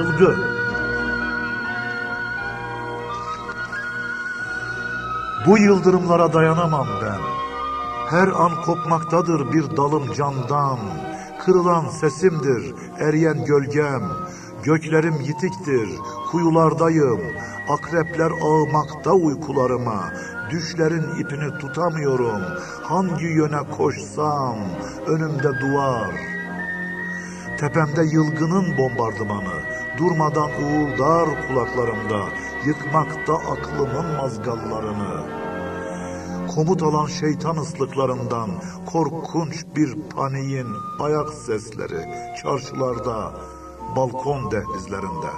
Yılgı. Bu yıldırımlara dayanamam ben. Her an kopmaktadır bir dalım candan. Kırılan sesimdir, eriyen gölgem. Göklerim yitiktir, kuyulardayım. Akrepler ağmakta uykularıma. Düşlerin ipini tutamıyorum. Hangi yöne koşsam önümde duvar. Tepemde yılgının bombardımanı, durmadan uğuldar kulaklarımda, yıkmakta aklımın mazgallarını. Komut alan şeytan ıslıklarından, korkunç bir paniğin ayak sesleri, çarşılarda, balkon dehlizlerinde.